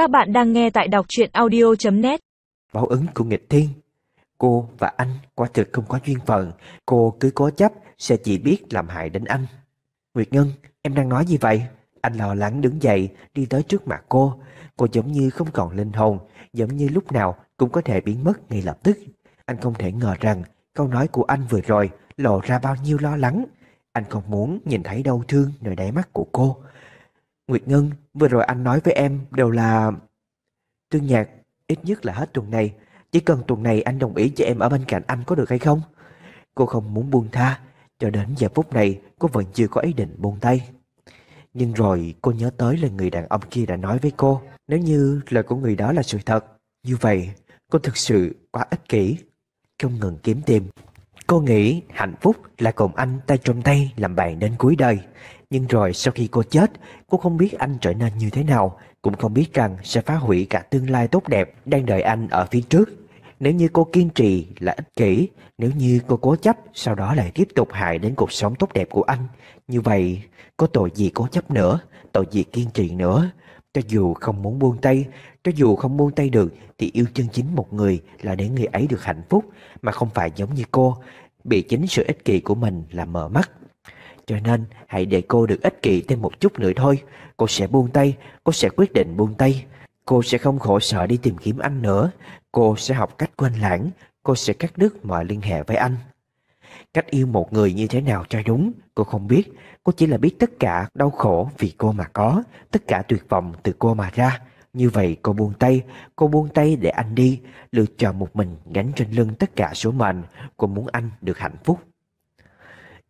Các bạn đang nghe tại đọc truyện audio.net Báo ứng của nghịch thiên. Cô và anh quả thực không có duyên phận. Cô cứ cố chấp sẽ chỉ biết làm hại đến anh. Nguyệt Ngân, em đang nói gì vậy? Anh lo lắng đứng dậy đi tới trước mặt cô. Cô giống như không còn linh hồn Giống như lúc nào cũng có thể biến mất ngay lập tức. Anh không thể ngờ rằng Câu nói của anh vừa rồi lộ ra bao nhiêu lo lắng. Anh không muốn nhìn thấy đau thương nơi đáy mắt của cô. Nguyệt Ngân, vừa rồi anh nói với em đều là... Tương Nhạc, ít nhất là hết tuần này. Chỉ cần tuần này anh đồng ý cho em ở bên cạnh anh có được hay không? Cô không muốn buông tha. Cho đến giờ phút này, cô vẫn chưa có ý định buông tay. Nhưng rồi cô nhớ tới lời người đàn ông kia đã nói với cô. Nếu như lời của người đó là sự thật, như vậy cô thực sự quá ích kỷ. Không ngừng kiếm tìm. Cô nghĩ hạnh phúc là cùng anh tay trong tay làm bạn đến cuối đời. Nhưng rồi sau khi cô chết, cô không biết anh trở nên như thế nào, cũng không biết rằng sẽ phá hủy cả tương lai tốt đẹp đang đợi anh ở phía trước. Nếu như cô kiên trì là ích kỷ, nếu như cô cố chấp sau đó lại tiếp tục hại đến cuộc sống tốt đẹp của anh, như vậy có tội gì cố chấp nữa, tội gì kiên trì nữa. Cho dù không muốn buông tay, cho dù không buông tay được thì yêu chân chính một người là để người ấy được hạnh phúc mà không phải giống như cô, bị chính sự ích kỷ của mình làm mờ mắt. Cho nên hãy để cô được ích kỷ thêm một chút nữa thôi. Cô sẽ buông tay, Cô sẽ quyết định buông tay. Cô sẽ không khổ sở đi tìm kiếm anh nữa. Cô sẽ học cách quên lãng, Cô sẽ cắt đứt mọi liên hệ với anh. Cách yêu một người như thế nào cho đúng, Cô không biết. Cô chỉ là biết tất cả đau khổ vì cô mà có, Tất cả tuyệt vọng từ cô mà ra. Như vậy cô buông tay, Cô buông tay để anh đi. Lựa chọn một mình gánh trên lưng tất cả số mệnh. Cô muốn anh được hạnh phúc.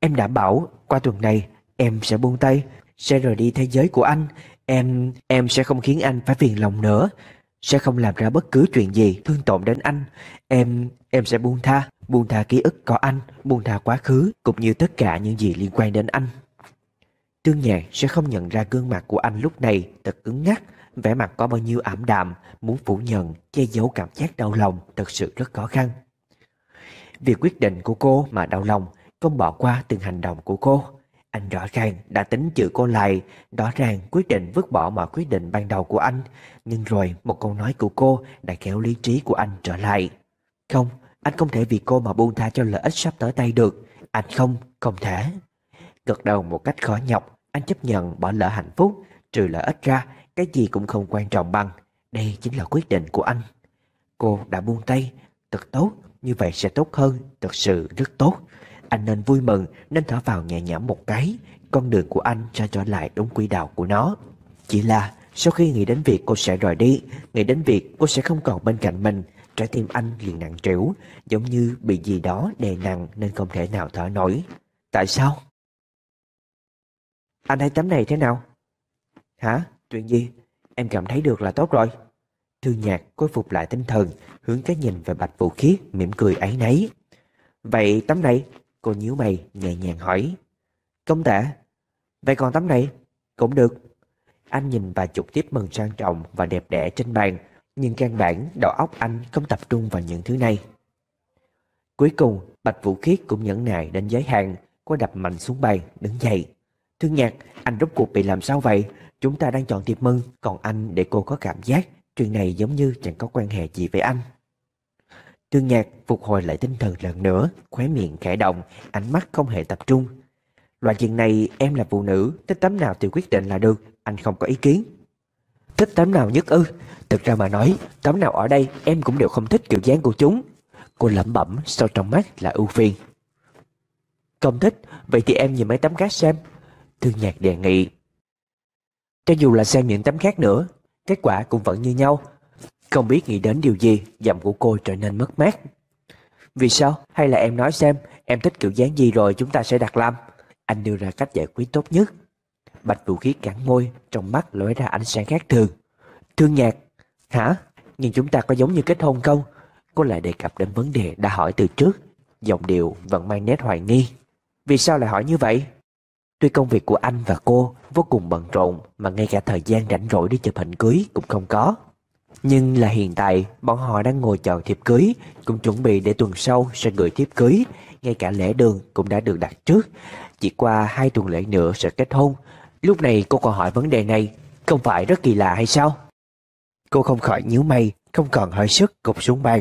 Em đảm bảo qua tuần này em sẽ buông tay, sẽ rời đi thế giới của anh. Em, em sẽ không khiến anh phải phiền lòng nữa. Sẽ không làm ra bất cứ chuyện gì thương tổn đến anh. Em, em sẽ buông tha, buông tha ký ức có anh, buông tha quá khứ, cũng như tất cả những gì liên quan đến anh. Tương Nhạc sẽ không nhận ra gương mặt của anh lúc này thật cứng ngắc, vẻ mặt có bao nhiêu ảm đạm, muốn phủ nhận, che giấu cảm giác đau lòng thật sự rất khó khăn. Việc quyết định của cô mà đau lòng không bỏ qua từng hành động của cô. Anh rõ ràng đã tính chữ cô lại, rõ ràng quyết định vứt bỏ mọi quyết định ban đầu của anh. Nhưng rồi một câu nói của cô đã kéo lý trí của anh trở lại. Không, anh không thể vì cô mà buông tha cho lợi ích sắp tới tay được. Anh không, không thể. Gật đầu một cách khó nhọc, anh chấp nhận bỏ lỡ hạnh phúc. Trừ lợi ích ra, cái gì cũng không quan trọng bằng. Đây chính là quyết định của anh. Cô đã buông tay, thật tốt, như vậy sẽ tốt hơn, thật sự rất tốt. Anh nên vui mừng, nên thở vào nhẹ nhõm một cái Con đường của anh cho trở lại đúng quỹ đạo của nó Chỉ là, sau khi nghĩ đến việc cô sẽ rời đi, Nghĩ đến việc cô sẽ không còn bên cạnh mình, Trái tim anh liền nặng trĩu, Giống như bị gì đó đè nặng Nên không thể nào thở nổi Tại sao? Anh thấy tấm này thế nào? Hả? Chuyện gì? Em cảm thấy được là tốt rồi Thư nhạc khôi phục lại tinh thần, Hướng cái nhìn về bạch vũ khiết mỉm cười ấy nấy Vậy tấm này Cô nhíu mày, nhẹ nhàng hỏi. Công tả, Vậy còn tấm này? Cũng được. Anh nhìn bà chụp tiếp mừng sang trọng và đẹp đẽ trên bàn, Nhưng căn bản đầu óc anh không tập trung vào những thứ này. Cuối cùng, Bạch Vũ Khiết cũng nhẫn nại đến giới hạn, Cô đập mạnh xuống bàn, đứng dậy. Thương nhạc, Anh rốt cuộc bị làm sao vậy? Chúng ta đang chọn tiệc mừng, Còn anh để cô có cảm giác, Chuyện này giống như chẳng có quan hệ gì với anh. Tương Nhạc phục hồi lại tinh thần lần nữa, khóe miệng khẽ động, ánh mắt không hề tập trung. Loại chuyện này em là phụ nữ, thích tấm nào thì quyết định là được, anh không có ý kiến. Thích tấm nào nhất ư? Thực ra mà nói, tấm nào ở đây em cũng đều không thích kiểu dáng của chúng. Cô lẩm bẩm sau trong mắt là ưu phiền. Không thích, vậy thì em nhìn mấy tấm khác xem. Thương Nhạc đề nghị. Cho dù là xem những tấm khác nữa, kết quả cũng vẫn như nhau, không biết nghĩ đến điều gì, giọng của cô trở nên mất mát. Vì sao? Hay là em nói xem, em thích kiểu dáng gì rồi chúng ta sẽ đặt làm. Anh đưa ra cách giải quyết tốt nhất. Bạch vũ khí cắn môi, trong mắt lóe ra ánh sáng khác thường. Thương nhạc, hả? Nhưng chúng ta có giống như kết hôn không? Cô lại đề cập đến vấn đề đã hỏi từ trước. Giọng điệu vẫn mang nét hoài nghi. Vì sao lại hỏi như vậy? Tuy công việc của anh và cô vô cùng bận rộn mà ngay cả thời gian rảnh rỗi đi chụp hình cưới cũng không có. Nhưng là hiện tại, bọn họ đang ngồi chờ thiệp cưới, cũng chuẩn bị để tuần sau sẽ gửi thiệp cưới. Ngay cả lễ đường cũng đã được đặt trước. Chỉ qua hai tuần lễ nữa sẽ kết hôn. Lúc này cô còn hỏi vấn đề này, không phải rất kỳ lạ hay sao? Cô không khỏi nhíu mày, không còn hơi sức cục xuống bàn.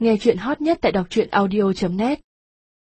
Nghe chuyện hot nhất tại đọc truyện audio.net